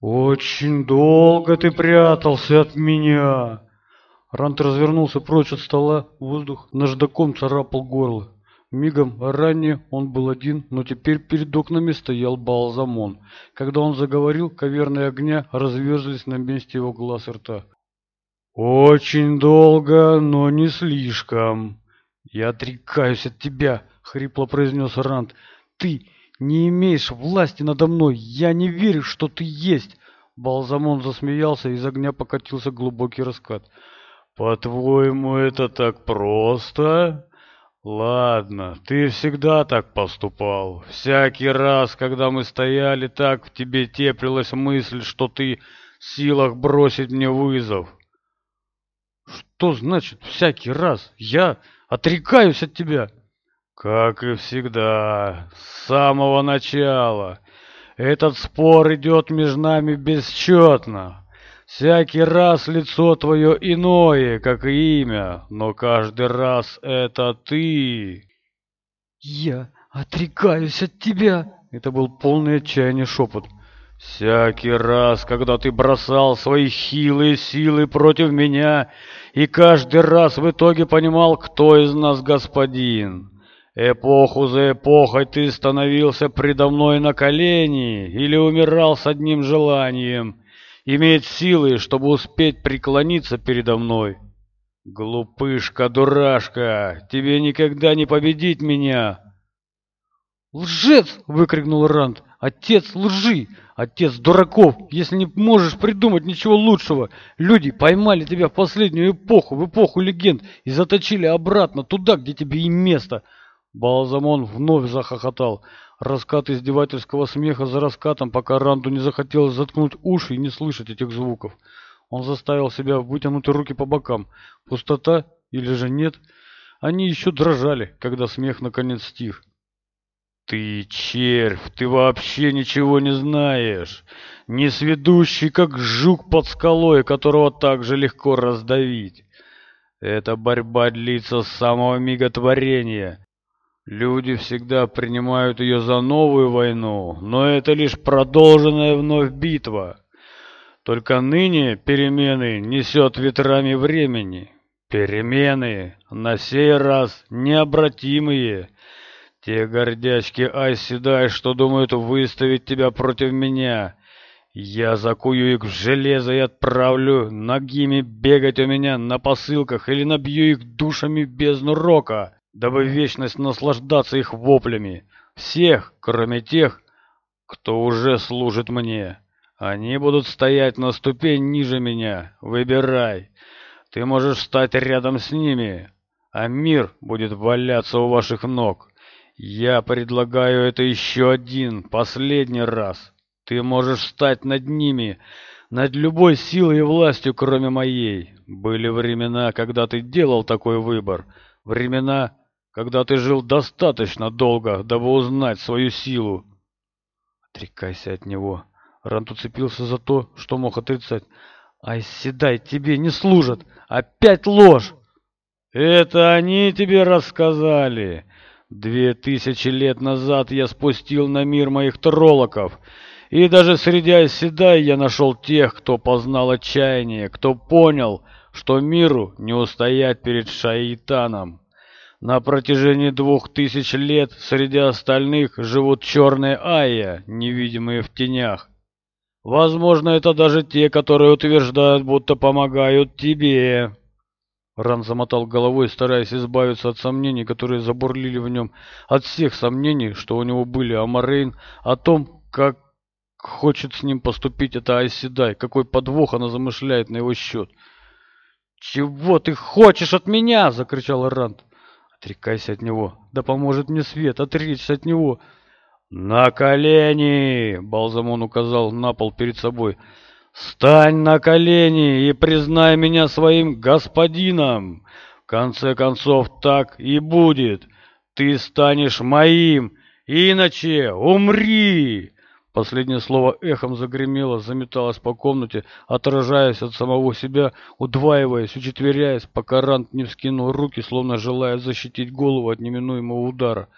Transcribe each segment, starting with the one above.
«Очень долго ты прятался от меня!» Рант развернулся прочь от стола, воздух наждаком царапал горло. Мигом ранее он был один, но теперь перед окнами стоял Балзамон. Когда он заговорил, каверные огня разверзлись на месте его глаз и рта. «Очень долго, но не слишком. Я отрекаюсь от тебя», — хрипло произнес Рант. «Ты не имеешь власти надо мной. Я не верю, что ты есть. Балзамон засмеялся, и из огня покатился глубокий раскат. По-твоему, это так просто? Ладно, ты всегда так поступал. Всякий раз, когда мы стояли, так в тебе теплилась мысль, что ты в силах бросить мне вызов. Что значит всякий раз? Я отрекаюсь от тебя. Как и всегда, с самого начала. Этот спор идет между нами бесчетно. Всякий раз лицо твое иное, как и имя, но каждый раз это ты. Я отрекаюсь от тебя. Это был полный отчаяние шепот. Всякий раз, когда ты бросал свои хилые силы против меня, и каждый раз в итоге понимал, кто из нас господин. Эпоху за эпохой ты становился предо мной на колени или умирал с одним желанием иметь силы, чтобы успеть преклониться передо мной. Глупышка, дурашка, тебе никогда не победить меня. Лжец! выкрикнул Ранд. Отец лжи, отец дураков, если не можешь придумать ничего лучшего. Люди поймали тебя в последнюю эпоху, в эпоху легенд, и заточили обратно туда, где тебе и место. Балзамон вновь захохотал. Раскат издевательского смеха за раскатом, пока Ранду не захотелось заткнуть уши и не слышать этих звуков. Он заставил себя вытянуть руки по бокам. Пустота или же нет? Они еще дрожали, когда смех наконец стих. «Ты, червь, ты вообще ничего не знаешь! Не сведущий, как жук под скалой, которого так же легко раздавить!» Эта борьба длится с самого мига творения. Люди всегда принимают ее за новую войну, но это лишь продолженная вновь битва. Только ныне перемены несет ветрами времени. Перемены, на сей раз необратимые. Те гордячки оседай, что думают выставить тебя против меня. Я закую их в железо и отправлю ногими бегать у меня на посылках или набью их душами без нурока дабы вечность наслаждаться их воплями, всех, кроме тех, кто уже служит мне. Они будут стоять на ступень ниже меня. Выбирай. Ты можешь стать рядом с ними, а мир будет валяться у ваших ног. Я предлагаю это еще один, последний раз. Ты можешь стать над ними, над любой силой и властью, кроме моей. Были времена, когда ты делал такой выбор. Времена, когда ты жил достаточно долго, дабы узнать свою силу. Отрекайся от него. Рант уцепился за то, что мог отрицать. Ай, седай, тебе не служат. Опять ложь. Это они тебе рассказали. Две тысячи лет назад я спустил на мир моих троллоков. И даже среди оседай я нашел тех, кто познал отчаяние, кто понял, что миру не устоять перед шайтаном. На протяжении двух тысяч лет среди остальных живут черные айя, невидимые в тенях. Возможно, это даже те, которые утверждают, будто помогают тебе. Ран замотал головой, стараясь избавиться от сомнений, которые забурлили в нем, от всех сомнений, что у него были о а Морейн, о том, как хочет с ним поступить эта Айседай, какой подвох она замышляет на его счет. «Чего ты хочешь от меня?» — закричал Ранд. Отрекайся от него. Да поможет мне свет. Отречься от него. На колени, Балзамон указал на пол перед собой. Стань на колени и признай меня своим господином. В конце концов, так и будет. Ты станешь моим. Иначе умри. Последнее слово эхом загремело, заметалось по комнате, отражаясь от самого себя, удваиваясь, учетверяясь, пока Рант не вскинул руки, словно желая защитить голову от неминуемого удара.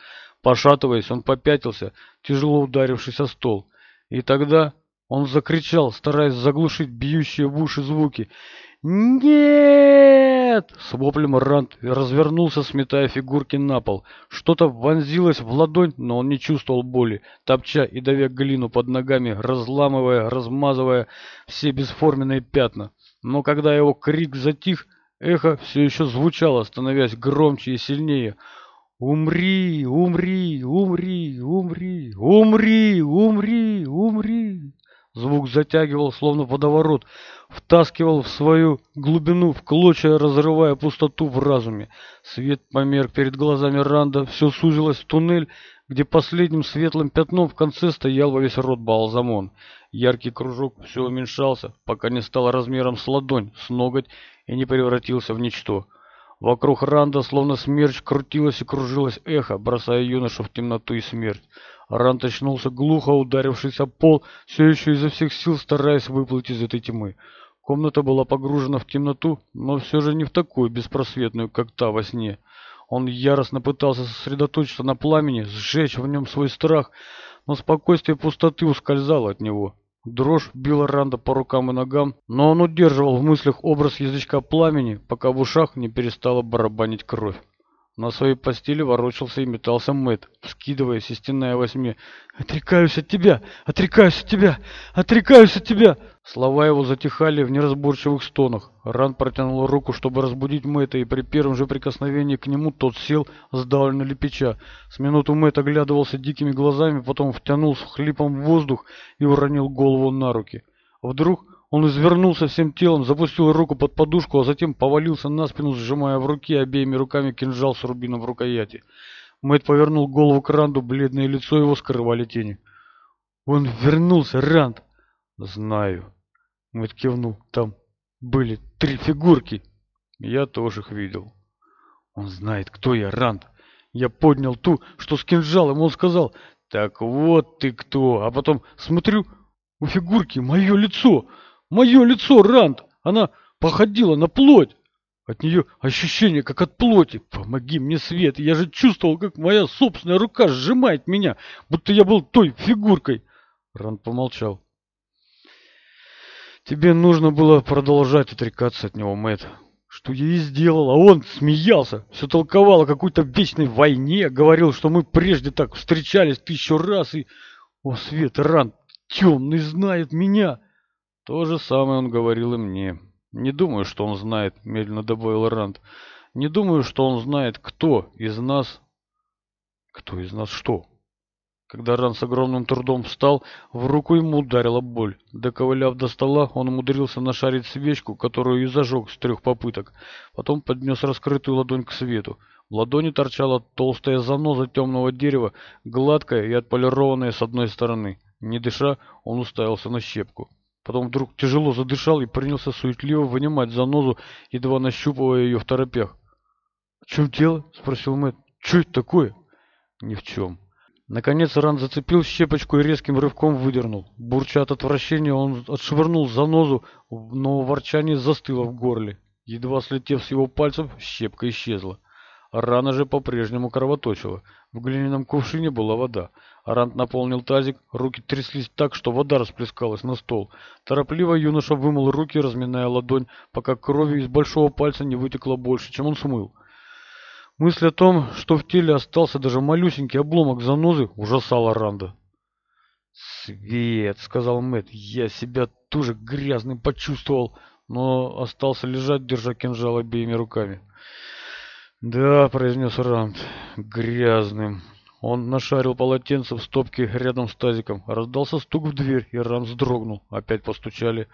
Пошатываясь, он попятился, тяжело ударившись о стол. И тогда он закричал, стараясь заглушить бьющие в уши звуки. «Нет!» Своплем Рант развернулся, сметая фигурки на пол. Что-то вонзилось в ладонь, но он не чувствовал боли, топча и давя глину под ногами, разламывая, размазывая все бесформенные пятна. Но когда его крик затих, эхо все еще звучало, становясь громче и сильнее. «Умри! Умри! Умри! Умри! Умри! Умри!», умри! Звук затягивал, словно водоворот, втаскивал в свою глубину, в клочья, разрывая пустоту в разуме. Свет померк перед глазами Ранда, все сузилось в туннель, где последним светлым пятном в конце стоял во весь рот Балзамон. Яркий кружок все уменьшался, пока не стал размером с ладонь, с ноготь и не превратился в ничто. Вокруг Ранда словно смерч крутилась и кружилось эхо, бросая юношу в темноту и смерть. Ранд очнулся глухо, ударившись о пол, все еще изо всех сил стараясь выплыть из этой тьмы. Комната была погружена в темноту, но все же не в такую беспросветную, как та во сне. Он яростно пытался сосредоточиться на пламени, сжечь в нем свой страх, но спокойствие пустоты ускользало от него. Дрожь била Ранда по рукам и ногам, но он удерживал в мыслях образ язычка пламени, пока в ушах не перестала барабанить кровь. На своей постели ворочался и метался Мэтт, вскидываясь и стеная восьми. «Отрекаюсь от тебя! Отрекаюсь от тебя! Отрекаюсь от тебя!» Слова его затихали в неразборчивых стонах. Ран протянул руку, чтобы разбудить Мэтта, и при первом же прикосновении к нему тот сел, сдавленно лепеча. С минуту Мэтт оглядывался дикими глазами, потом втянул с хлипом воздух и уронил голову на руки. Вдруг он извернулся всем телом, запустил руку под подушку, а затем повалился на спину, сжимая в руке обеими руками кинжал с рубином в рукояти. Мэтт повернул голову к Ранду, бледное лицо его скрывали тени. «Он вернулся, Ранд!» «Знаю». Мэтт кивнул. «Там были три фигурки». «Я тоже их видел». «Он знает, кто я, Ранд!» Я поднял ту, что с кинжалом, он сказал «Так вот ты кто!» А потом смотрю, у фигурки мое лицо!» Мое лицо, Рант! Она походила на плоть! От нее ощущение, как от плоти. Помоги мне, Свет! Я же чувствовал, как моя собственная рука сжимает меня, будто я был той фигуркой!» Рант помолчал. «Тебе нужно было продолжать отрекаться от него, Мэтт. Что я и сделал, а он смеялся, все толковал о какой-то вечной войне, говорил, что мы прежде так встречались тысячу раз, и... О, Свет, Ран, темный знает меня!» То же самое он говорил и мне. «Не думаю, что он знает», — медленно добавил Ранд. «Не думаю, что он знает, кто из нас...» «Кто из нас что?» Когда Ран с огромным трудом встал, в руку ему ударила боль. Доковыляв до стола, он умудрился нашарить свечку, которую и зажег с трех попыток. Потом поднес раскрытую ладонь к свету. В ладони торчала толстая заноза темного дерева, гладкая и отполированная с одной стороны. Не дыша, он уставился на щепку. Потом вдруг тяжело задышал и принялся суетливо вынимать занозу, едва нащупывая ее в торопях. «В чем дело?» — спросил Мэтт. «Что это такое?» «Ни в чем». Наконец Ран зацепил щепочку и резким рывком выдернул. Бурча от отвращения, он отшвырнул занозу, но ворчание застыло в горле. Едва слетев с его пальцев, щепка исчезла. Рана же по-прежнему кровоточила. В глиняном кувшине была вода. Арант наполнил тазик, руки тряслись так, что вода расплескалась на стол. Торопливо юноша вымыл руки, разминая ладонь, пока крови из большого пальца не вытекло больше, чем он смыл. Мысль о том, что в теле остался даже малюсенький обломок занозы, ужасала Ранда. «Свет!» — сказал Мэтт, — «я себя тоже грязным почувствовал, но остался лежать, держа кинжал обеими руками». «Да», — произнес Рамт, — «грязным». Он нашарил полотенце в стопке рядом с тазиком. Раздался стук в дверь, и Рамс дрогнул. Опять постучали.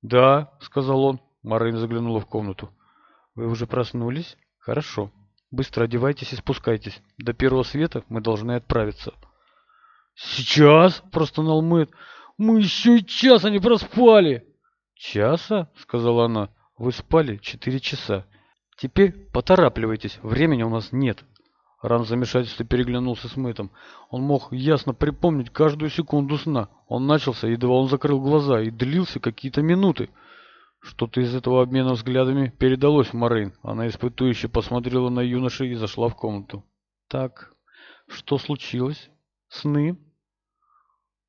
«Да», — сказал он. Марин заглянула в комнату. «Вы уже проснулись? Хорошо. Быстро одевайтесь и спускайтесь. До первого света мы должны отправиться». «Сейчас?» — простонал Мэтт. «Мы еще и часа не проспали!» «Часа?» — сказала она. «Вы спали четыре часа. Теперь поторапливайтесь, времени у нас нет. Ран в замешательстве переглянулся с Мэттом. Он мог ясно припомнить каждую секунду сна. Он начался, едва он закрыл глаза, и длился какие-то минуты. Что-то из этого обмена взглядами передалось Морейн. Она испытующе посмотрела на юноши и зашла в комнату. «Так, что случилось? Сны?»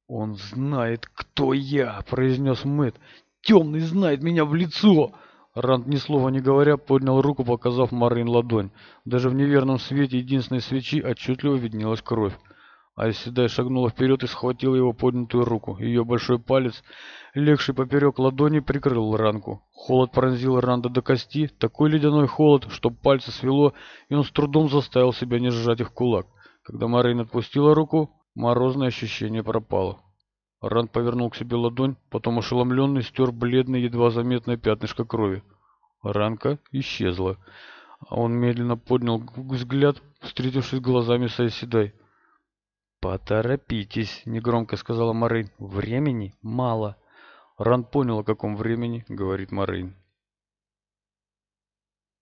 «Он знает, кто я!» — произнес Мэтт. «Темный знает меня в лицо!» Ранд, ни слова не говоря, поднял руку, показав Марин ладонь. Даже в неверном свете единственной свечи отчетливо виднелась кровь. Айседай шагнула вперед и схватила его поднятую руку. Ее большой палец, легший поперек ладони, прикрыл ранку. Холод пронзил Ранда до кости, такой ледяной холод, что пальцы свело, и он с трудом заставил себя не сжать их кулак. Когда Марин отпустила руку, морозное ощущение пропало. Ран повернул к себе ладонь, потом ошеломленный стер бледное, едва заметное пятнышко крови. Ранка исчезла. А он медленно поднял взгляд, встретившись глазами с Айседай. «Поторопитесь», — негромко сказала Морейн. «Времени мало». Ран понял, о каком времени говорит Морейн.